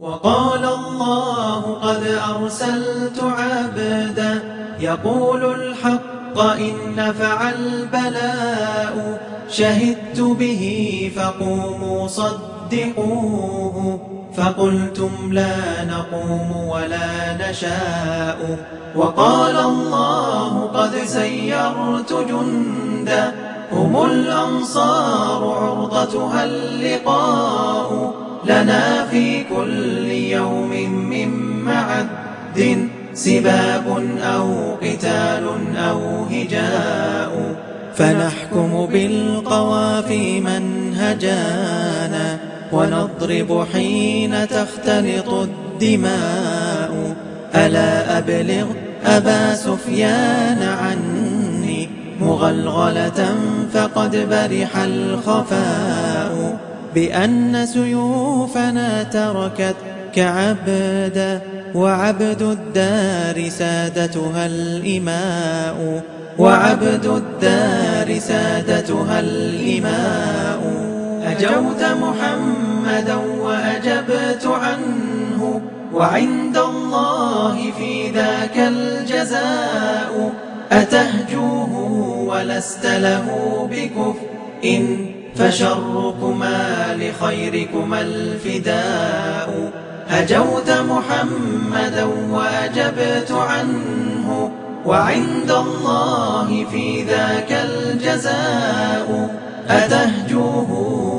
وقال الله قد أرسلت عبدا يقول الحق إن نفع البلاء شهدت به فقوموا صدقوه فقلتم لا نقوم ولا نشاء وقال الله قد سيرت جندا هم الأنصار عرضتها اللقاء لنا في كل يوم من معد سباب أو قتال أو هجاء. فنحكم بالقوافي منهجانا ونضرب حين تختلط الدماء. ألا أبلغ أبا سفيان عني مغلغلة فقد برح الخفاء. بأن سيوفنا تركت كعبدا وعبد الدار سادتها الإماء. وعبد الدار سادتها الإماء. أجوت محمدا وأجبت عنه وعند الله في ذاك الجزاء. أتهجوه ولست له بكفء. فشركما لخيركما الفداء. هجوت محمدا وأجبت عنه وعند الله في ذاك الجزاء. أتهجوه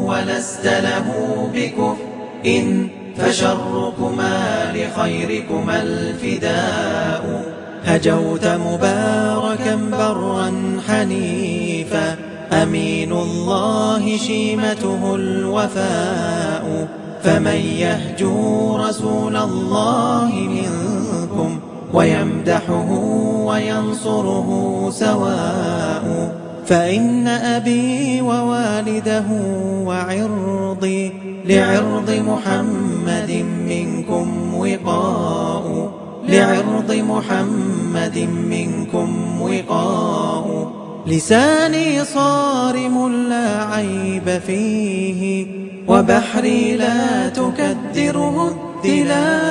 ولست له بكفء فشركما لخيركما الفداء. هجوت مباركا برا حنيفا. أمين الله شيمته الوفاء فمن يهجو رسول الله منكم ويمدحه وينصره سواء فإن أبي ووالده وعرضي لعرض محمد منكم وقاء لعرض محمد منكم وقاء لساني صارم لا عيب فيه وبحري لا تكدره الدلاء